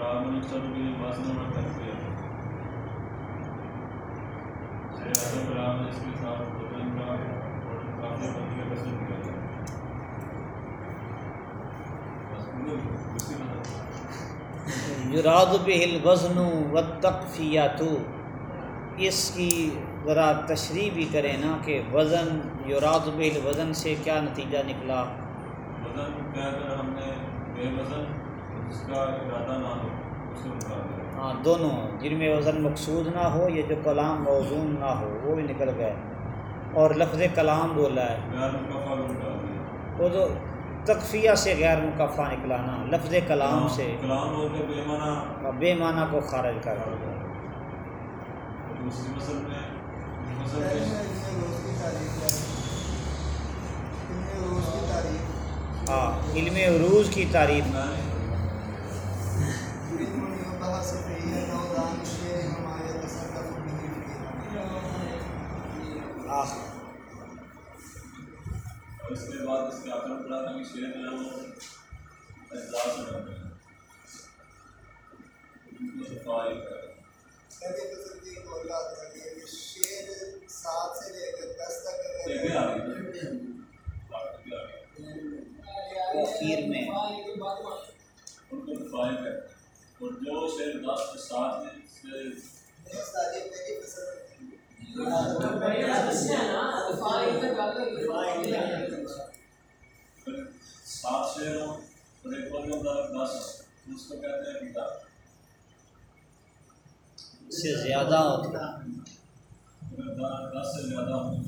وزن اس کے ساتھ وزن کا اور کافی بندی کا وزن کیا یراد به الوزن و تقفیات اس کی ذرا تشریح بھی کریں نا کہ وزن یراد به الوزن سے کیا نتیجہ نکلا۔ وزن ہم نے بے وزن جس کا ارادہ نہ ہو اس ہاں دونوں جن میں وزن مقصود نہ ہو یا جو کلام موزون نہ ہو وہ بھی نکل گئے۔ اور لفظ کلام بولا ہے۔ وہ تو تقفیہ سے غیر مکفہ نکلا نا لفظ کلام سے۔ کلام بے معنی بے معنی کو خارج کر ہاں علم عروج کی تعریف اور اس کے بعد اس کے آخر میں پڑھا تھا کہ شعر جو ہے وہ اجزاء سے بنتے ہیں ان کو صفائی ہے اور جو شعر دس کے ساتھ میں۔ سے پھر سات شعر ہوں اور ایک ہوتا ہے دس ہوں اس کو کہتے ہیں کتاب اس سے زیادہ ہوتا دس سے زیادہ ہیں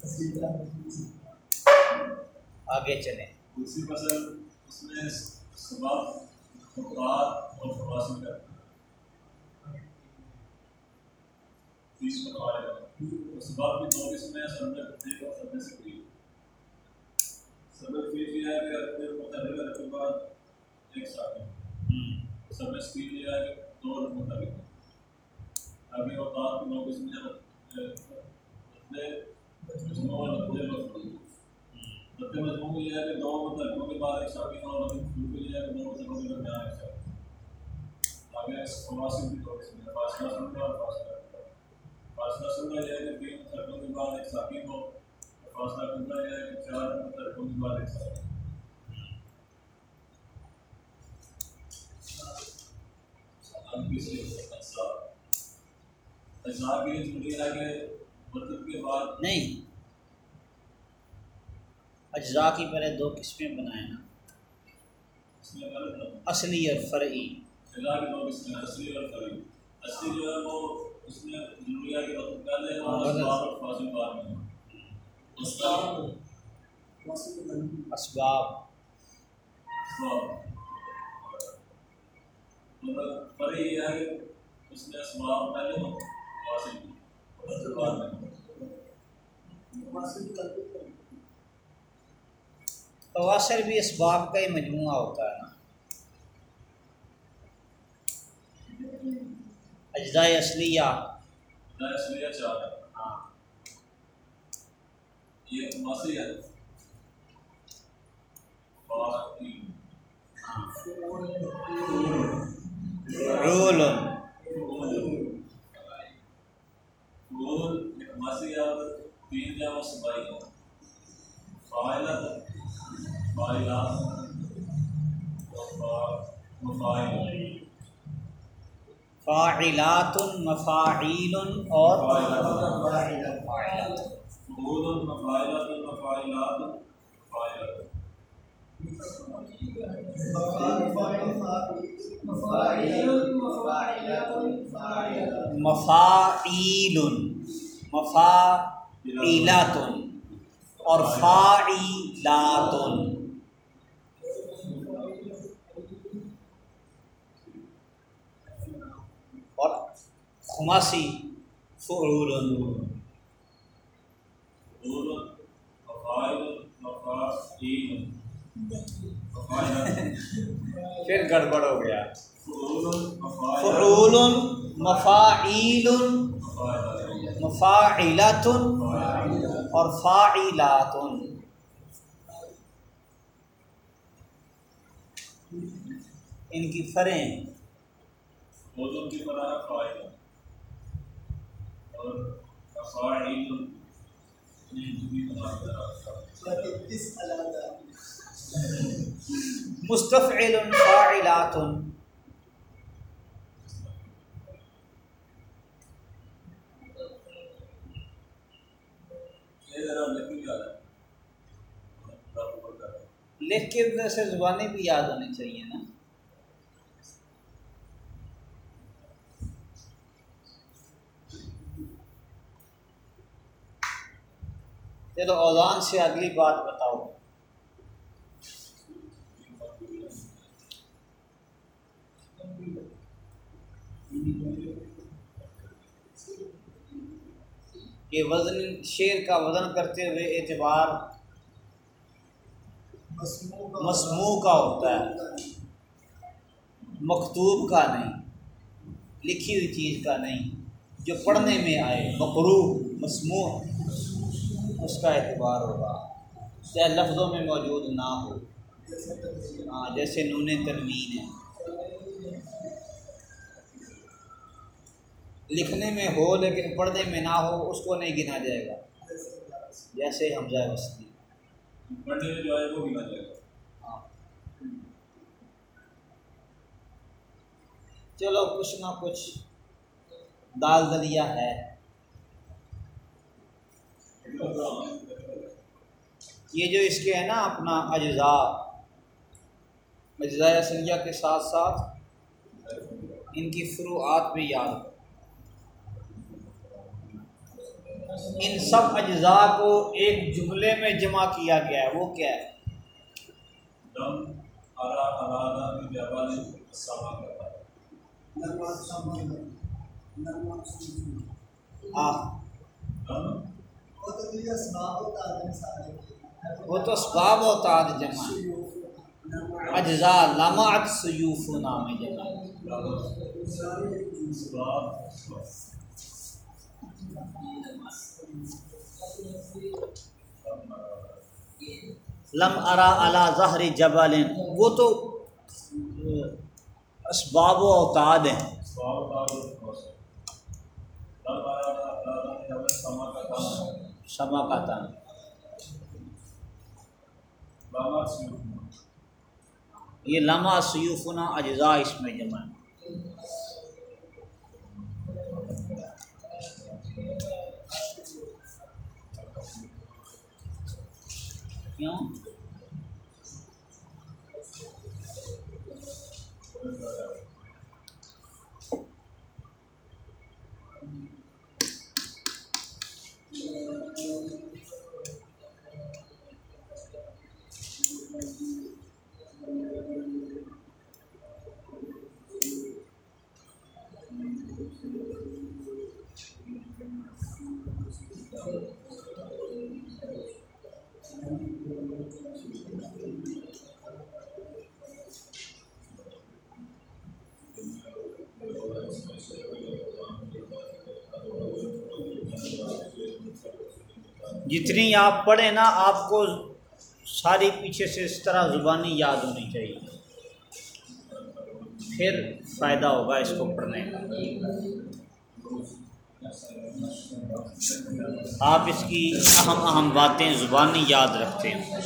قصیدہ آگے چلیں۔ دوسری فصل اس میں سباب فقرات اور فواصل کا تیس فقرات اور سباب کی سب میں ایک اور سب میں سے سبب فیف یہ ہے کہ اپنے رکھ کے بعد ایک ساتھ سب میں سکین یہ ہے کہ دو رکھ متحرک ہیں آگے اوقات کی دو قسمیں ہیں اپنے مجموع اور اپنے مفہوم مدد مضمون یہ ہے کہ دو متحرکوں کے بعد ایک ساتھی اور مفہوم یہ ہے کہ دو متحرکوں کے درمیان ایک ساتھی آگے اس فواصل کی قسمیں ہیں فاصلہ سنگا اور کنگا فاصلہ یہ ہے کہ تین کے بعد ایک ساتھی ہو اور فاصلہ یہ ہے کہ چار کے بعد ایک کے بعد۔ نہیں۔ اجزاء کی پہلے دو قسمیں بنائیں نا اصلی اور فرعی۔ اصلی اور فری اصلی جو ہے وہ اس میں ضروریات کے وقت پہلے اور غلط۔ اسباب مطلب فری یہ ہے کہ اس اسباب پہلے بعد میں۔ بھی اسباب کا ہی مجموعہ ہوتا ہے نا۔ اجزاء اصلیہ۔ چار ہے ہاں۔ یہ ہے رول۔ تین سبائی فائلت فائلات مفائل فاعلات مفاعیل اور گول مفاعیل مفاعیلات اور فاعلات اور خماسی فعول پھر گڑبڑ ہو گیا۔ فعول مفاعیل مفاعلات اور فاعلات. ان کی فریں۔ کی طرح ہے مستفعل فاعلات. ذرا لکھ کے ویسے زبانیں بھی یاد ہونی چاہیے نا۔ چلو اوزان سے اگلی بات بتاؤ۔ کہ وزن، شیر کا وزن کرتے ہوئے اعتبار مسموع کا ہوتا ہے۔ مکتوب کا نہیں، لکھی ہوئی چیز کا نہیں، جو پڑھنے میں آئے مقروع مسموع۔ اس کا اعتبار ہوگا۔ چاہے لفظوں میں موجود نہ ہو۔ ہاں جیسے نون تنوین ہے۔ لکھنے میں ہو لیکن پڑھنے میں نہ ہو اس کو نہیں گنا جائے گا۔ جیسے حمزہ وسطی پڑھنے میں جو ہے وہ گنا جائے گا۔ ہاں۔ چلو کچھ نہ کچھ۔ دال دلیا ہے۔ یہ جو اس کے ہے نا اپنا اجزاء اجزاء سنجا کے ساتھ ساتھ ان کی فروعات بھی یاد ہو۔ ان سب اجزاء کو ایک جملے میں جمع کیا گیا ہے وہ کیا ہے؟ ہاں وہ تو اسباب ہوتا ہے جمع اجزاء لمعت سیوف نام جمع۔ لم ارا علا ظہر جبل۔ وہ تو اسباب و اوتاد ہیں۔ تن یہ لمحہ سیوفنا اجزاء اس میں جمع کیوں جتنی آپ پڑھیں نا، آپ کو ساری پیچھے سے اس طرح زبانی یاد ہونی چاہیے۔ پھر فائدہ ہوگا اس کو پڑھنے کا۔ آپ اس کی اہم اہم باتیں زبانی یاد رکھتے ہیں۔